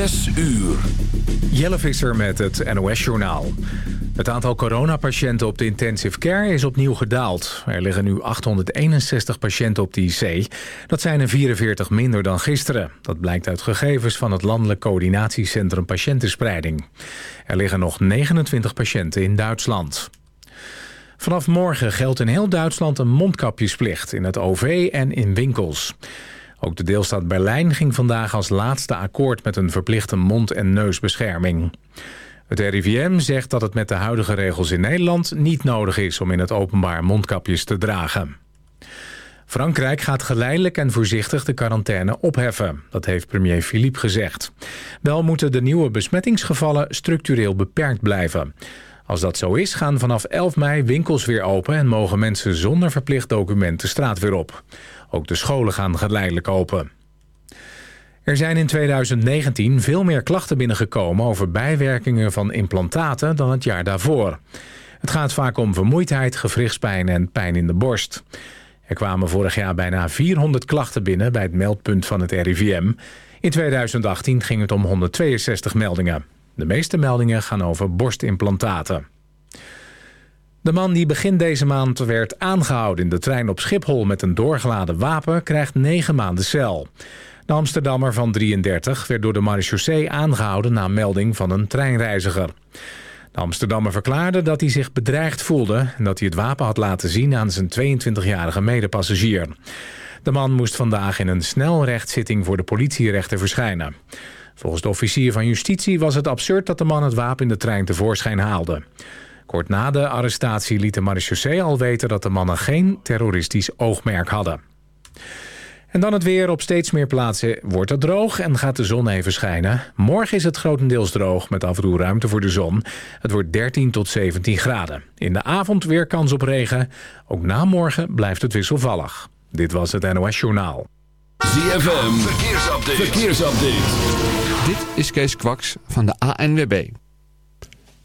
Zes uur. Jelle Visser met het NOS-journaal. Het aantal coronapatiënten op de intensive care is opnieuw gedaald. Er liggen nu 861 patiënten op de IC. Dat zijn er 44 minder dan gisteren. Dat blijkt uit gegevens van het Landelijk Coördinatiecentrum Patiëntenspreiding. Er liggen nog 29 patiënten in Duitsland. Vanaf morgen geldt in heel Duitsland een mondkapjesplicht... in het OV en in winkels. Ook de deelstaat Berlijn ging vandaag als laatste akkoord met een verplichte mond- en neusbescherming. Het RIVM zegt dat het met de huidige regels in Nederland niet nodig is om in het openbaar mondkapjes te dragen. Frankrijk gaat geleidelijk en voorzichtig de quarantaine opheffen. Dat heeft premier Philippe gezegd. Wel moeten de nieuwe besmettingsgevallen structureel beperkt blijven. Als dat zo is, gaan vanaf 11 mei winkels weer open... en mogen mensen zonder verplicht document de straat weer op. Ook de scholen gaan geleidelijk open. Er zijn in 2019 veel meer klachten binnengekomen over bijwerkingen van implantaten dan het jaar daarvoor. Het gaat vaak om vermoeidheid, gewrichtspijn en pijn in de borst. Er kwamen vorig jaar bijna 400 klachten binnen bij het meldpunt van het RIVM. In 2018 ging het om 162 meldingen. De meeste meldingen gaan over borstimplantaten. De man die begin deze maand werd aangehouden in de trein op Schiphol... met een doorgeladen wapen, krijgt negen maanden cel. De Amsterdammer van 33 werd door de marechaussee aangehouden... na melding van een treinreiziger. De Amsterdammer verklaarde dat hij zich bedreigd voelde... en dat hij het wapen had laten zien aan zijn 22-jarige medepassagier. De man moest vandaag in een snelrechtszitting voor de politierechter verschijnen. Volgens de officier van justitie was het absurd dat de man het wapen in de trein tevoorschijn haalde. Kort na de arrestatie liet de marechaussee al weten dat de mannen geen terroristisch oogmerk hadden. En dan het weer. Op steeds meer plaatsen wordt het droog en gaat de zon even schijnen. Morgen is het grotendeels droog met af en toe ruimte voor de zon. Het wordt 13 tot 17 graden. In de avond weer kans op regen. Ook na morgen blijft het wisselvallig. Dit was het NOS Journaal. ZFM, verkeersupdate. verkeersupdate. Dit is Kees Kwaks van de ANWB.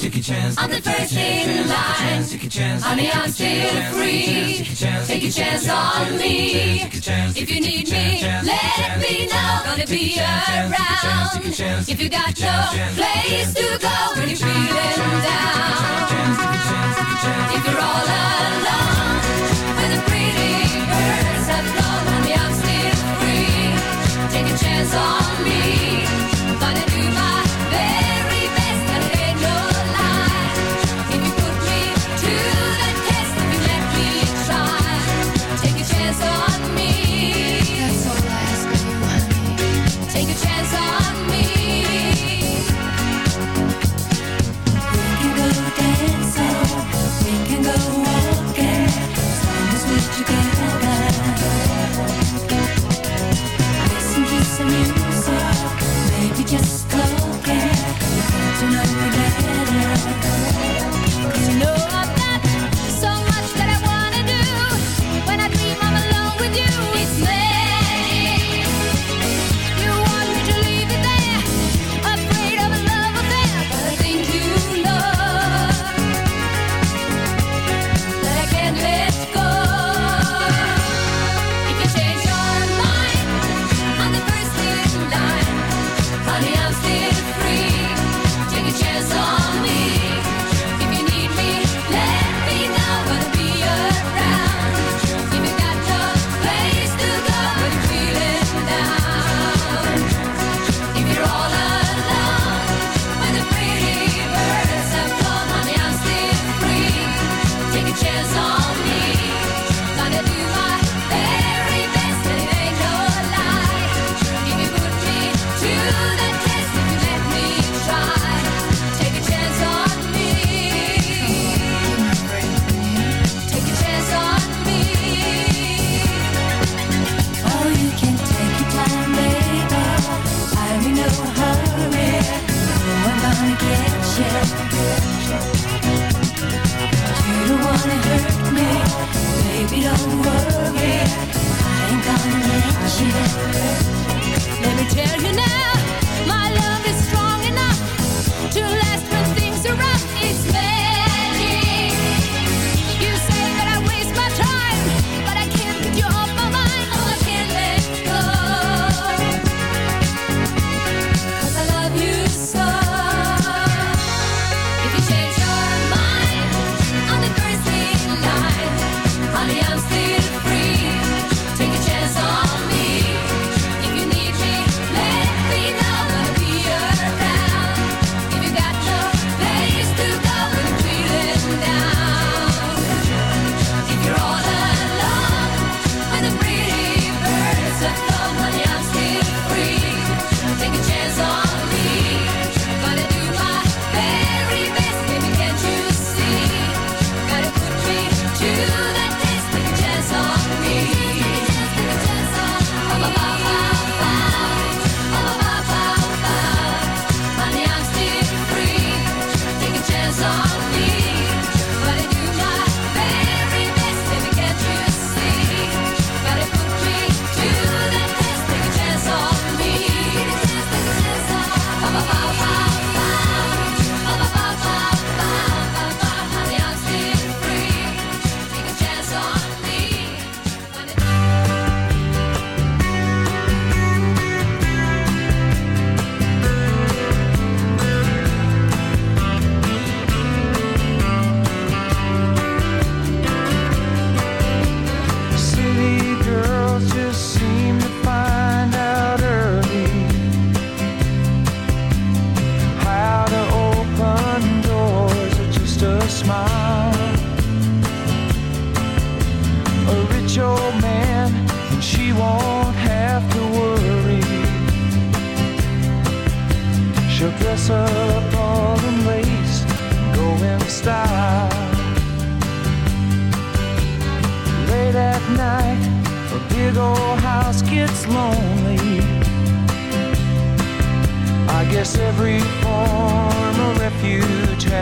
take a chance. I'm the first in line. Take a chance. Honey, I'm still free. Take a chance on me. If you need me, let me know. Gonna be around. If you got no place to go when you're feeling down.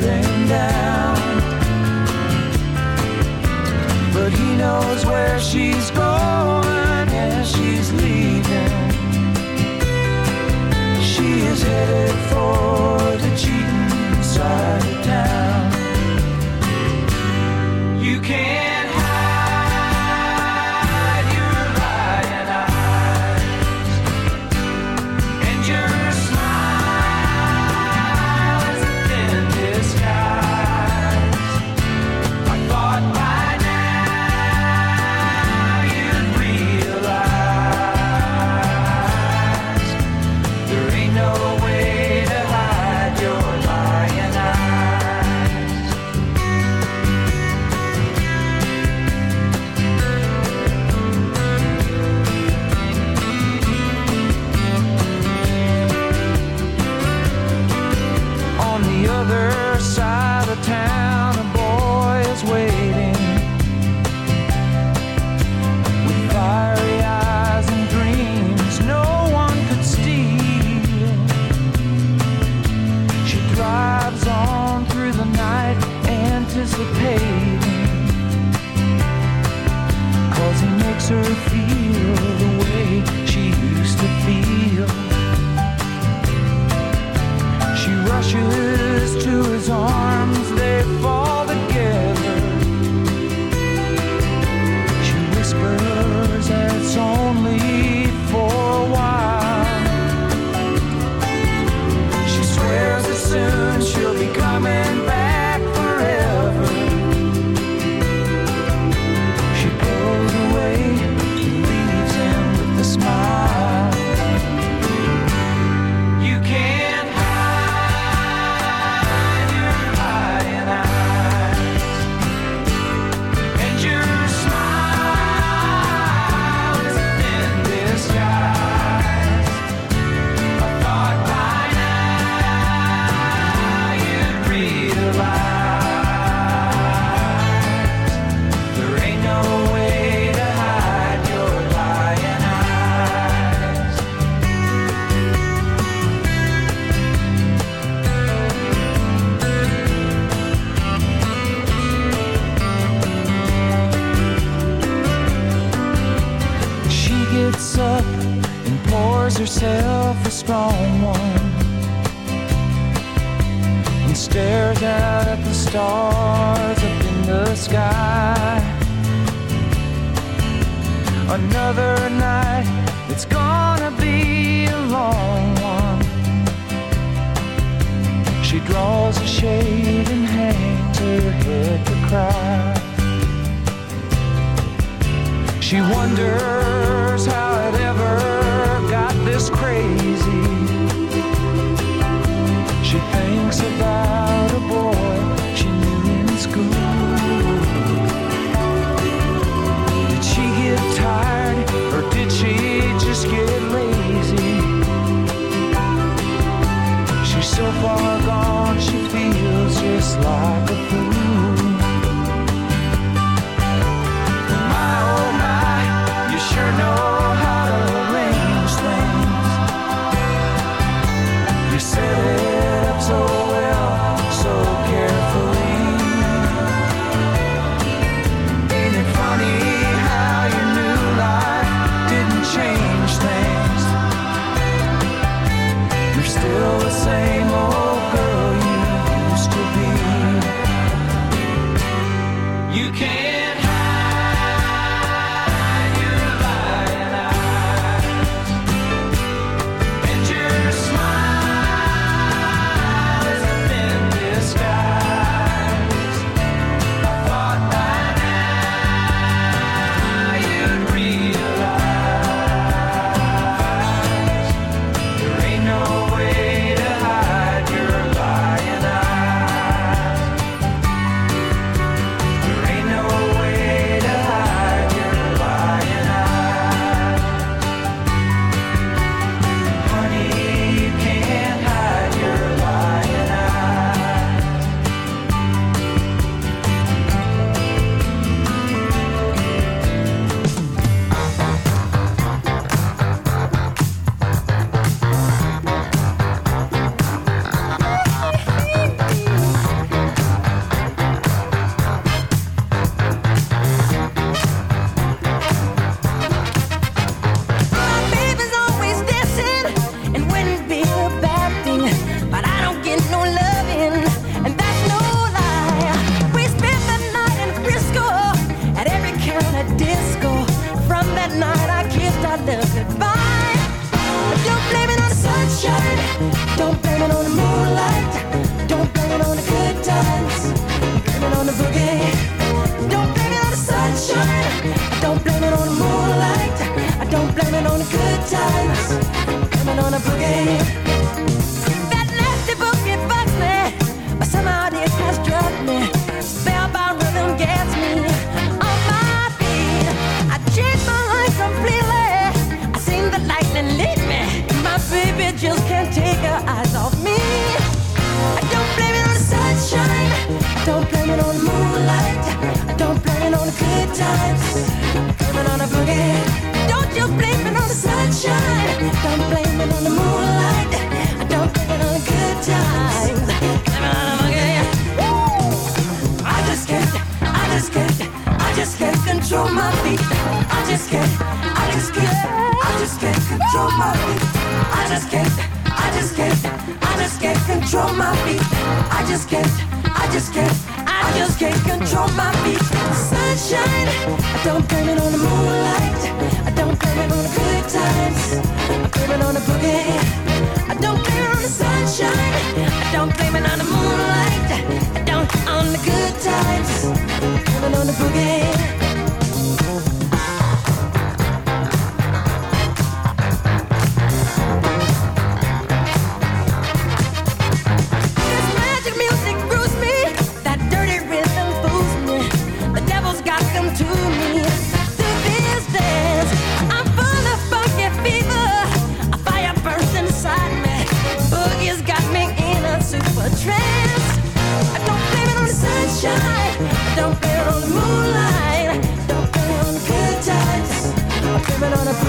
feeling down. But he knows where she's going and she's leaving. She is headed for the cheating side of town. You can't.